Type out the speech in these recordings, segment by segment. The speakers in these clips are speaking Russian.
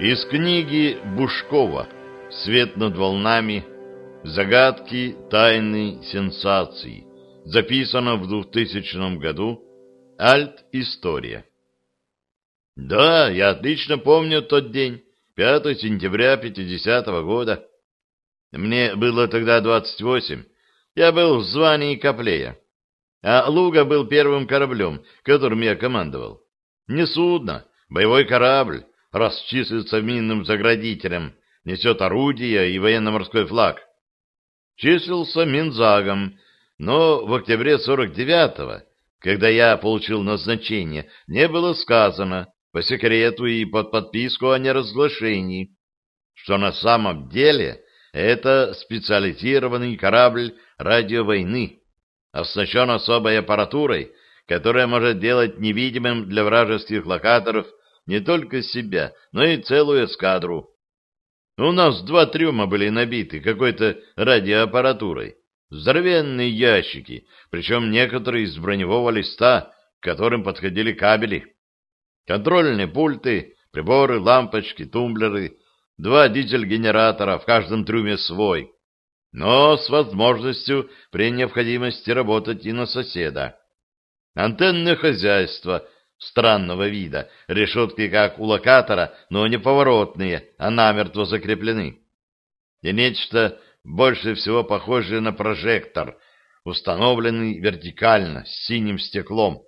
Из книги Бушкова «Свет над волнами. Загадки, тайны, сенсации». Записано в 2000 году. Альт-история. Да, я отлично помню тот день, 5 сентября 50 -го года. Мне было тогда 28. Я был в звании Каплея. А Луга был первым кораблем, которым я командовал. Не судно, боевой корабль, раз числится минным заградителем, несет орудия и военно-морской флаг. Числился Минзагом, но в октябре 49-го, когда я получил назначение, не было сказано по секрету и под подписку о неразглашении, что на самом деле это специализированный корабль радиовойны, оснащен особой аппаратурой, которая может делать невидимым для вражеских локаторов не только себя, но и целую эскадру. У нас два трюма были набиты какой-то радиоаппаратурой. Здоровенные ящики, причем некоторые из броневого листа, к которым подходили кабели. Контрольные пульты, приборы, лампочки, тумблеры, два дизель-генератора, в каждом трюме свой, но с возможностью при необходимости работать и на соседа. Антенное хозяйство — странного вида. Решетки, как у локатора, но не поворотные, а намертво закреплены. И нечто больше всего похожее на прожектор, установленный вертикально, с синим стеклом.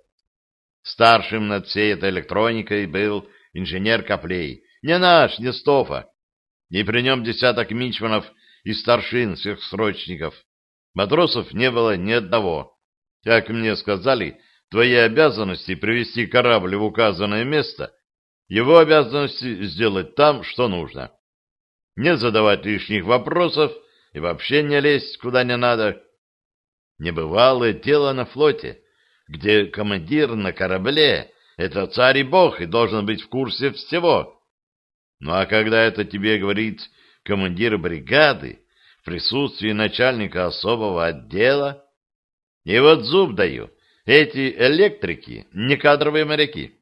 Старшим над всей этой электроникой был инженер Коплей. Не наш, не Стофа. И при нем десяток мичманов и старшин сверхсрочников. Матросов не было ни одного. Как мне сказали, твои обязанности привести корабль в указанное место, его обязанности сделать там, что нужно. Не задавать лишних вопросов и вообще не лезть куда не надо. Небывалое дело на флоте, где командир на корабле — это царь и бог и должен быть в курсе всего. Ну а когда это тебе говорит командир бригады в присутствии начальника особого отдела, и вот зуб даю — эти электрики — не кадровые моряки.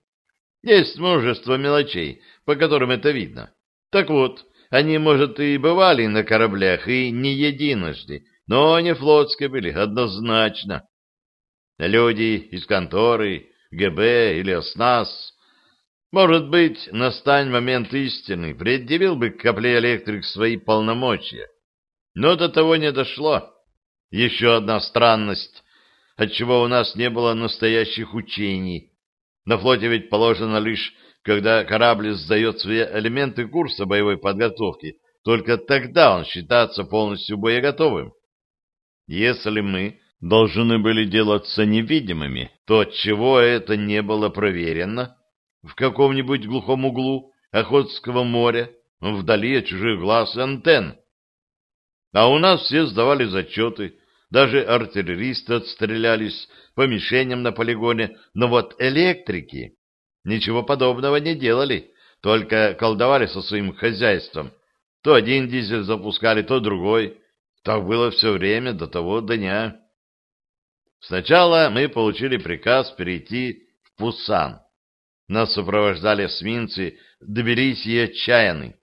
Есть множество мелочей, по которым это видно. Так вот, они, может, и бывали на кораблях, и не единожды, но не флотские были, однозначно. Люди из конторы, ГБ или ОСНАС. Может быть, настань момент истины, предъявил бы Капле Электрик свои полномочия. Но до того не дошло. Еще одна странность отчего у нас не было настоящих учений. На флоте ведь положено лишь, когда корабль сдает свои элементы курса боевой подготовки, только тогда он считается полностью боеготовым. Если мы должны были делаться невидимыми, то отчего это не было проверено в каком-нибудь глухом углу Охотского моря, вдали от чужих глаз и антенн? А у нас все сдавали зачеты, даже артиллеристы отстрелялись по мишеням на полигоне, но вот электрики ничего подобного не делали, только колдовали со своим хозяйством. То один дизель запускали, то другой. Так было все время до того дня. Сначала мы получили приказ перейти в Пусан. Нас сопровождали эсминцы «Доберись и отчаянный».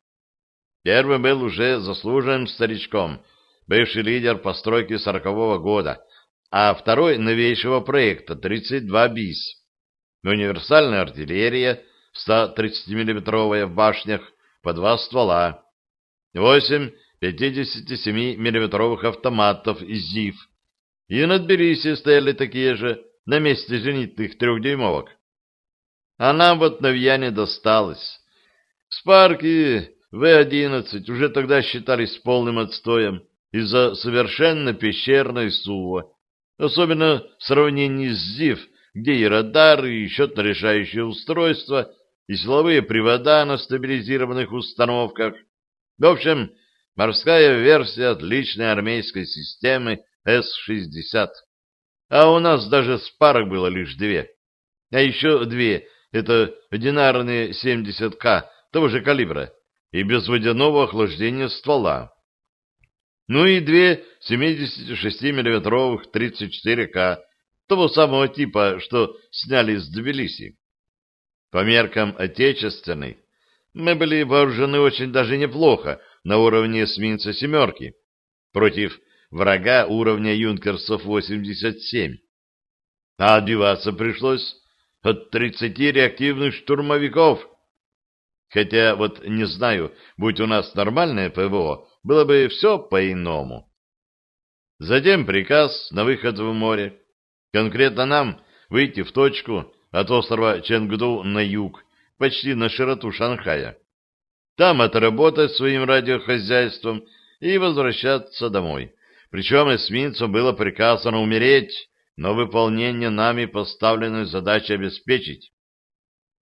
Первый был уже заслуженным старичком — бывший лидер постройки сорокового года, а второй новейшего проекта 32 БИС. Универсальная артиллерия 130 миллиметровая в башнях по два ствола, 8 57 миллиметровых автоматов из ЗИФ, и над Тбилиси стояли такие же на месте зенитных трехдюймовок. А нам вот новья досталось. Спарки В-11 уже тогда считались полным отстоем, из-за совершенно пещерной сува, особенно в сравнении с ЗИФ, где и радары, и счетно-решающие устройства, и силовые привода на стабилизированных установках. В общем, морская версия отличной армейской системы С-60. А у нас даже спарок было лишь две. А еще две — это одинарные 70К того же калибра и без водяного охлаждения ствола. Ну и две 76-миллиметровых 34К, того самого типа, что сняли с Тбилиси. По меркам отечественной, мы были вооружены очень даже неплохо, на уровне эсминца «семерки», против врага уровня «Юнкерсов-87». А отбиваться пришлось от 30 реактивных штурмовиков. Хотя вот не знаю, будь у нас нормальное ПВО, было бы все по-иному. Затем приказ на выход в море. Конкретно нам выйти в точку от острова Ченгду на юг, почти на широту Шанхая. Там отработать своим радиохозяйством и возвращаться домой. Причем эсминцу было приказано умереть, но выполнение нами поставленной задачи обеспечить.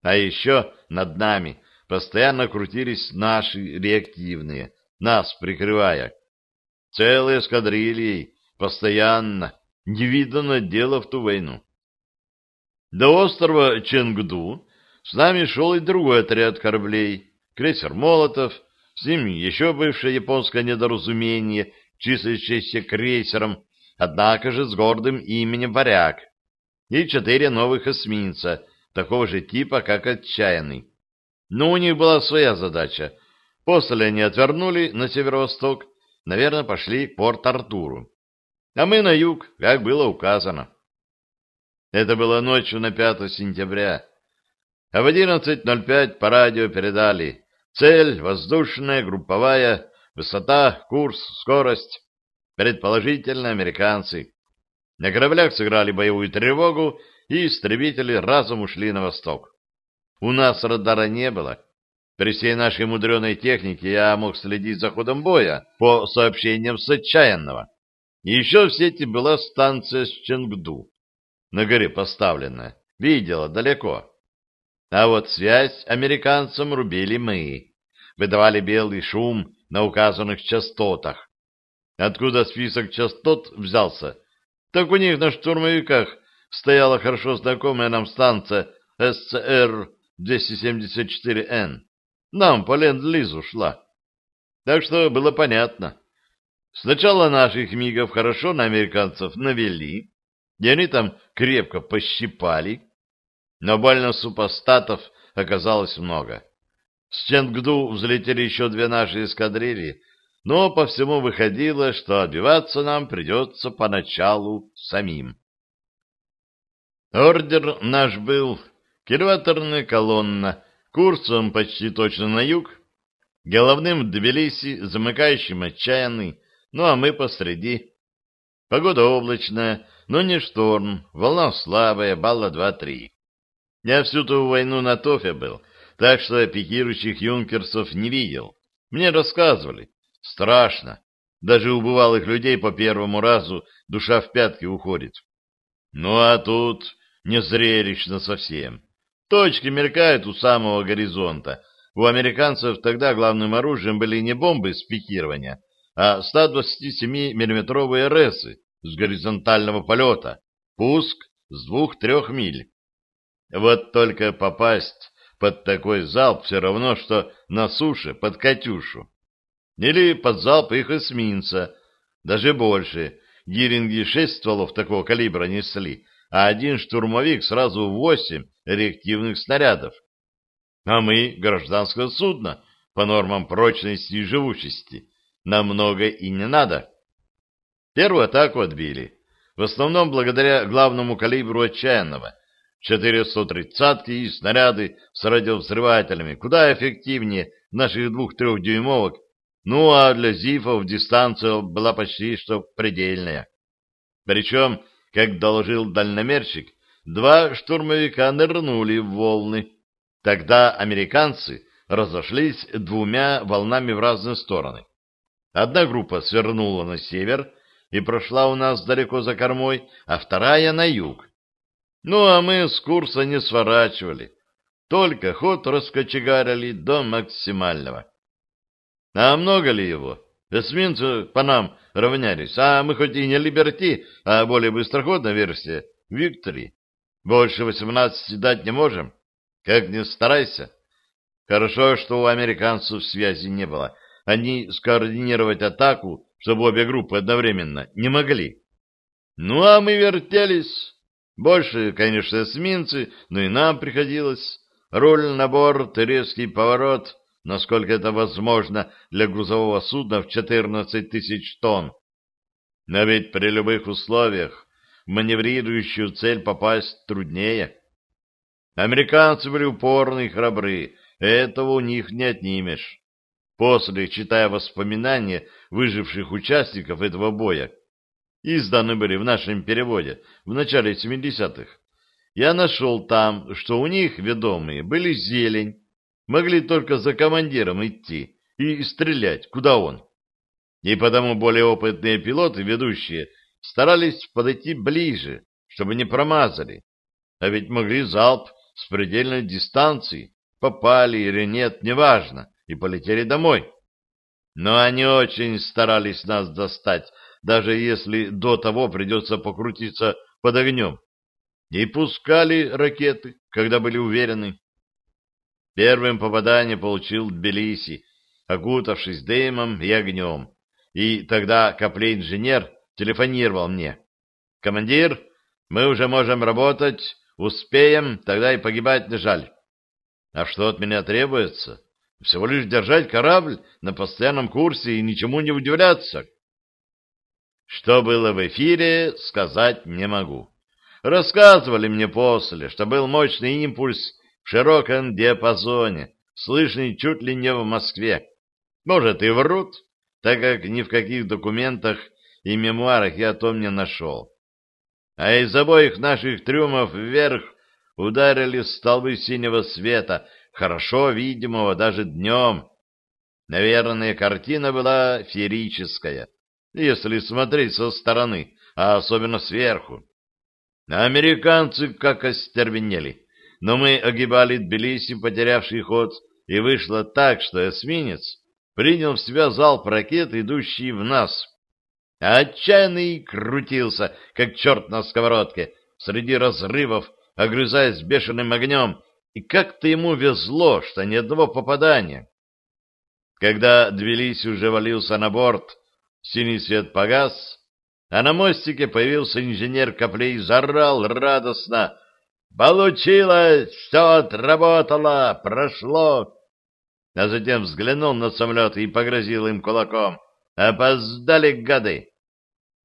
А еще над нами постоянно крутились наши реактивные, нас прикрывая. Целые эскадрильи, постоянно, невиданное дело в ту войну. До острова Ченгду с нами шел и другой отряд кораблей, крейсер «Молотов», с ним еще бывшее японское недоразумение, числящееся крейсером, однако же с гордым именем «Варяг», и четыре новых эсминца, такого же типа, как «Отчаянный». Но у них была своя задача. После они отвернули на северо-восток, наверное, пошли к Порт-Артуру. А мы на юг, как было указано. Это было ночью на 5 сентября. А в 11.05 по радио передали цель воздушная, групповая, высота, курс, скорость. Предположительно, американцы. На кораблях сыграли боевую тревогу, и истребители разом ушли на восток. У нас радара не было, при всей нашей мудреной технике я мог следить за ходом боя по сообщениям с отчаянного. Еще в сети была станция с Ченгду, на горе поставленная, видела далеко. А вот связь американцам рубили мы, выдавали белый шум на указанных частотах. Откуда список частот взялся? Так у них на штурмовиках стояла хорошо знакомая нам станция СЦР-274Н. Нам по ленд-лизу шла. Так что было понятно. Сначала наших мигов хорошо на американцев навели, и они там крепко пощипали, но больно супостатов оказалось много. С Ченгду взлетели еще две наши эскадрильи, но по всему выходило, что отбиваться нам придется поначалу самим. Ордер наш был кильваторная колонна курсом почти точно на юг, головным Тбилиси, замыкающим отчаянный, ну а мы посреди. Погода облачная, но не шторм, волна слабая, балла 2-3. Я всю ту войну на Тофе был, так что пикирующих юнкерсов не видел. Мне рассказывали. Страшно. Даже у бывалых людей по первому разу душа в пятки уходит. Ну а тут не зрелищно совсем. Точки мелькают у самого горизонта. У американцев тогда главным оружием были не бомбы с пикирования, а 127 миллиметровые РСы с горизонтального полета, пуск с двух-трех миль. Вот только попасть под такой залп все равно, что на суше под «Катюшу». Или под залп их эсминца, даже больше. Гиринги шесть стволов такого калибра несли, а один штурмовик сразу восемь реактивных снарядов. А мы — гражданское судно по нормам прочности и живучести. Нам много и не надо. Первую атаку отбили. В основном благодаря главному калибру отчаянного. 430-ки и снаряды с радиовзрывателями куда эффективнее наших двух-трехдюймовок, ну а для ЗИФов дистанция была почти что предельная. Причем как доложил дальномерщик, два штурмовика нырнули в волны. Тогда американцы разошлись двумя волнами в разные стороны. Одна группа свернула на север и прошла у нас далеко за кормой, а вторая на юг. Ну, а мы с курса не сворачивали, только ход раскочегарили до максимального. А много ли его? Эсминцы по нам равнялись, а мы хоть и не Либерти, а более быстроходная версия Виктори. Больше восемнадцати дать не можем. Как ни старайся. Хорошо, что у американцев связи не было. Они скоординировать атаку, чтобы обе группы одновременно, не могли. Ну, а мы вертелись. Больше, конечно, эсминцы, но и нам приходилось. Руль на борт, резкий поворот — насколько это возможно для грузового судна в 14 тысяч тонн. Но ведь при любых условиях в маневрирующую цель попасть труднее. Американцы были упорны и храбры, этого у них не отнимешь. После, читая воспоминания выживших участников этого боя, изданы были в нашем переводе в начале 70-х, я нашел там, что у них ведомые были зелень, могли только за командиром идти и стрелять, куда он. И потому более опытные пилоты, ведущие, старались подойти ближе, чтобы не промазали. А ведь могли залп с предельной дистанции, попали или нет, неважно, и полетели домой. Но они очень старались нас достать, даже если до того придется покрутиться под огнем. И пускали ракеты, когда были уверены. Первым попадание получил Тбилиси, окутавшись дымом и огнем. И тогда каплей-инженер телефонировал мне. «Командир, мы уже можем работать, успеем, тогда и погибать не жаль». А что от меня требуется? Всего лишь держать корабль на постоянном курсе и ничему не удивляться. Что было в эфире, сказать не могу. Рассказывали мне после, что был мощный импульс в широком диапазоне, слышный чуть ли не в Москве. Может, и врут, так как ни в каких документах и мемуарах я о том не нашел. А из обоих наших трюмов вверх ударили столбы синего света, хорошо видимого даже днем. Наверное, картина была феерическая, если смотреть со стороны, а особенно сверху. Американцы как остервенели, но мы огибали Тбилиси, потерявший ход, и вышло так, что эсминец принял в себя залп ракет, идущий в нас. А отчаянный крутился, как черт на сковородке, среди разрывов, огрызаясь бешеным огнем, и как-то ему везло, что ни одного попадания. Когда Двелись уже валился на борт, синий свет погас, а на мостике появился инженер Коплей и радостно. «Получилось! Все отработало! Прошло!» А затем взглянул на самолет и погрозил им кулаком. «Опоздали, гады!»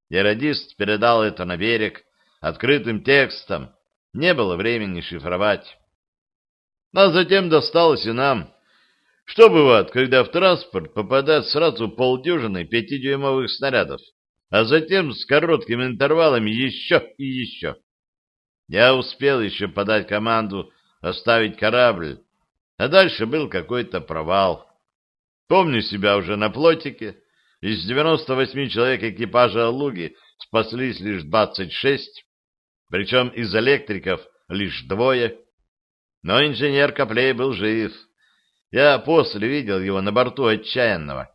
И радист передал это на берег открытым текстом. Не было времени шифровать. А затем досталось и нам. Что бывает, когда в транспорт попадает сразу полдюжины пятидюймовых снарядов, а затем с короткими интервалами еще и еще? Я успел еще подать команду оставить корабль, а дальше был какой-то провал. Помню себя уже на плотике. Из 98 человек экипажа «Луги» спаслись лишь 26, причем из электриков лишь двое. Но инженер Коплей был жив. Я после видел его на борту отчаянного.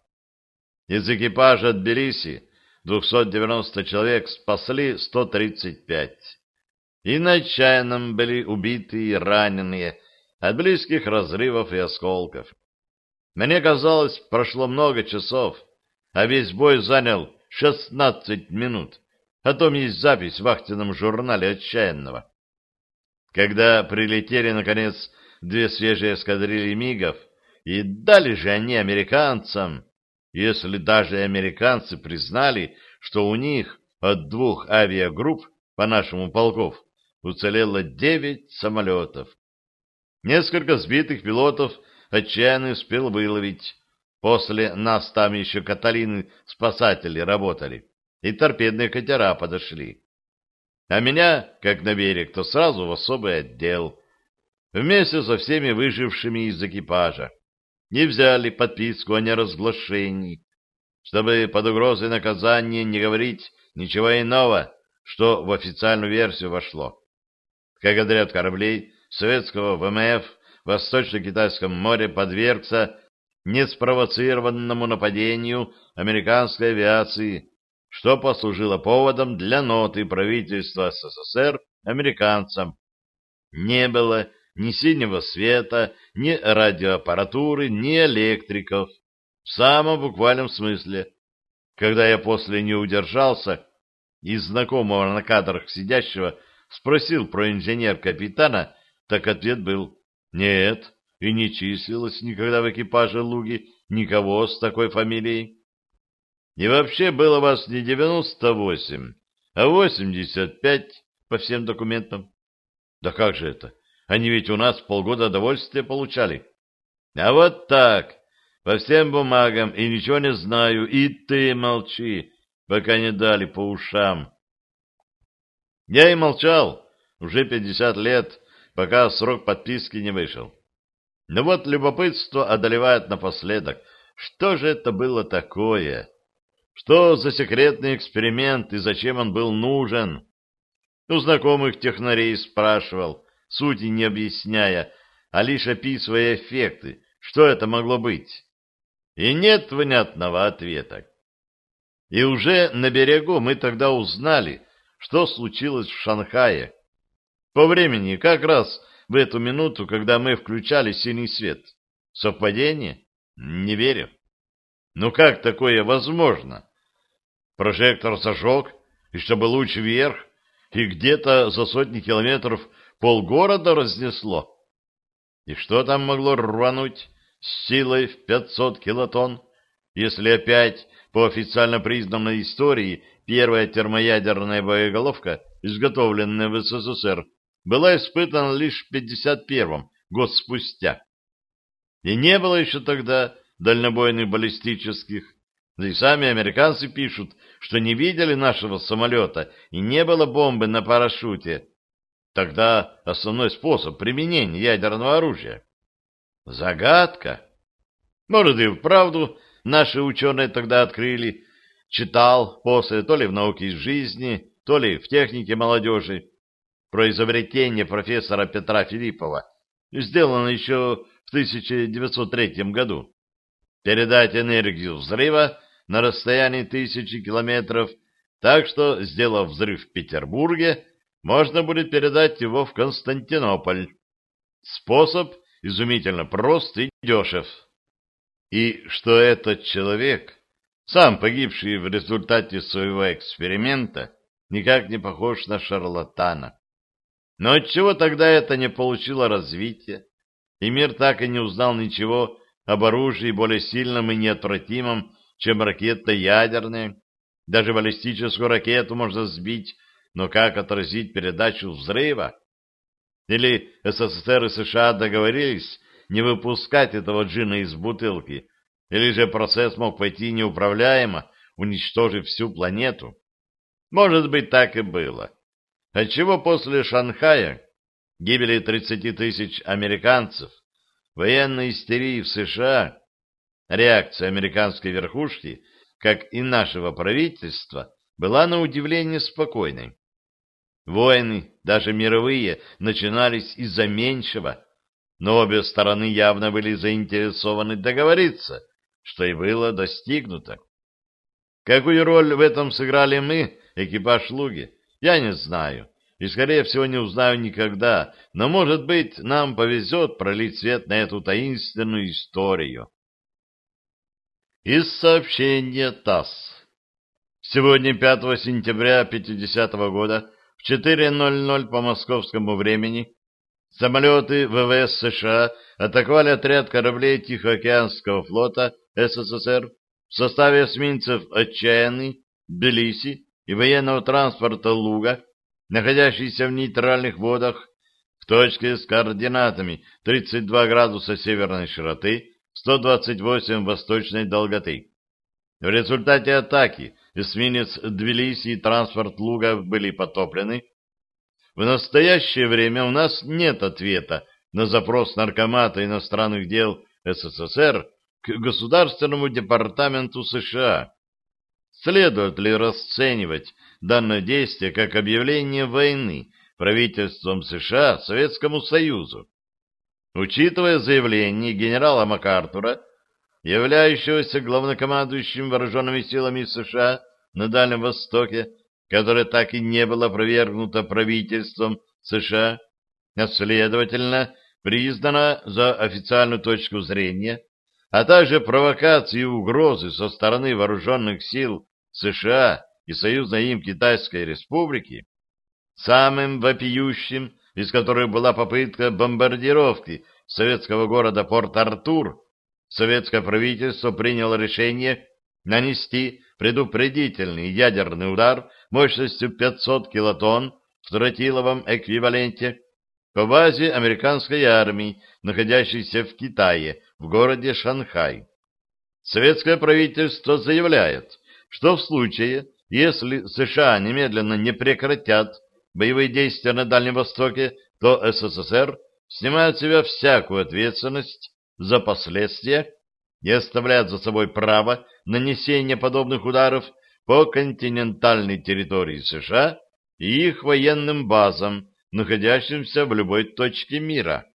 Из экипажа Тбилиси 290 человек спасли 135. И на отчаянном были убиты и раненые от близких разрывов и осколков. Мне казалось, прошло много часов, а весь бой занял 16 минут. О том есть запись в вахтенном журнале отчаянного. Когда прилетели, наконец, две свежие эскадрильи МИГов, и дали же они американцам, если даже американцы признали, что у них от двух авиагрупп по нашему полков уцелело девять самолетов. Несколько сбитых пилотов отчаянно успел выловить. После нас там еще Каталины-спасатели работали, и торпедные катера подошли а меня, как на берег, то сразу в особый отдел, вместе со всеми выжившими из экипажа. Не взяли подписку о неразглашении, чтобы под угрозой наказания не говорить ничего иного, что в официальную версию вошло. Как отряд кораблей советского ВМФ в Восточно-Китайском море подвергся неспровоцированному нападению американской авиации что послужило поводом для ноты правительства СССР американцам. Не было ни синего света, ни радиоаппаратуры, ни электриков, в самом буквальном смысле. Когда я после не удержался, из знакомого на кадрах сидящего спросил про инженер-капитана, так ответ был «Нет, и не числилось никогда в экипаже Луги никого с такой фамилией. И вообще было вас не 98, а 85 по всем документам. Да как же это? Они ведь у нас полгода удовольствия получали. А вот так, по всем бумагам, и ничего не знаю, и ты молчи, пока не дали по ушам. Я и молчал уже пятьдесят лет, пока срок подписки не вышел. Но вот любопытство одолевает напоследок. Что же это было такое? Что за секретный эксперимент и зачем он был нужен? У знакомых технарей спрашивал, сути не объясняя, а лишь описывая эффекты, что это могло быть. И нет внятного ответа. И уже на берегу мы тогда узнали, что случилось в Шанхае. По времени, как раз в эту минуту, когда мы включали синий свет. Совпадение? Не верю. Ну как такое возможно? Прожектор зажег, и чтобы луч вверх, и где-то за сотни километров полгорода разнесло. И что там могло рвануть с силой в 500 килотонн, если опять, по официально признанной истории, первая термоядерная боеголовка, изготовленная в СССР, была испытана лишь в 51-м, год спустя. И не было еще тогда дальнобойных баллистических. Да и сами американцы пишут, что не видели нашего самолета и не было бомбы на парашюте. Тогда основной способ применения ядерного оружия. Загадка. Может, и вправду наши ученые тогда открыли, читал после то ли в «Науке из жизни», то ли в «Технике молодежи» про изобретение профессора Петра Филиппова, сделано еще в 1903 году. Передать энергию взрыва на расстоянии тысячи километров, так что, сделав взрыв в Петербурге, можно будет передать его в Константинополь. Способ изумительно прост и дешев. И что этот человек, сам погибший в результате своего эксперимента, никак не похож на шарлатана. Но отчего тогда это не получило развития, и мир так и не узнал ничего об оружии более сильном и неотвратимом, чем ракета ядерная? Даже баллистическую ракету можно сбить, но как отразить передачу взрыва? Или СССР и США договорились не выпускать этого джина из бутылки, или же процесс мог пойти неуправляемо, уничтожив всю планету? Может быть, так и было. Отчего после Шанхая, гибели 30 тысяч американцев, военной истерии в США, реакция американской верхушки, как и нашего правительства, была на удивление спокойной. Войны, даже мировые, начинались из-за меньшего, но обе стороны явно были заинтересованы договориться, что и было достигнуто. Какую роль в этом сыграли мы, экипаж Луги, я не знаю, и, скорее всего, не узнаю никогда, но, может быть, нам повезет пролить свет на эту таинственную историю. Из сообщения ТАСС. Сегодня, 5 сентября 50 -го года, в 4.00 по московскому времени, самолеты ВВС США атаковали отряд кораблей Тихоокеанского флота СССР в составе эсминцев «Отчаянный», «Белиси» и военного транспорта «Луга», находящийся в нейтральных водах в точке с координатами 32 градуса северной широты, 128 восточной долготы. В результате атаки эсминец Тбилиси и транспорт Луга были потоплены. В настоящее время у нас нет ответа на запрос Наркомата иностранных дел СССР к Государственному департаменту США. Следует ли расценивать данное действие как объявление войны правительством США Советскому Союзу. Учитывая заявление генерала МакАртура, являющегося главнокомандующим вооруженными силами США на Дальнем Востоке, которое так и не было опровергнуто правительством США, а следовательно признано за официальную точку зрения, а также провокации и угрозы со стороны вооруженных сил США и союзной им Китайской Республики, самым вопиющим из которых была попытка бомбардировки советского города Порт-Артур советское правительство приняло решение нанести предупредительный ядерный удар мощностью 500 килотонн в тротиловом эквиваленте по базе американской армии, находящейся в Китае, в городе Шанхай. Советское правительство заявляет, что в случае, если США немедленно не прекратят боевые действия на Дальнем Востоке, то СССР снимает с себя всякую ответственность за последствия и оставляет за собой право нанесения подобных ударов по континентальной территории США и их военным базам, находящимся в любой точке мира.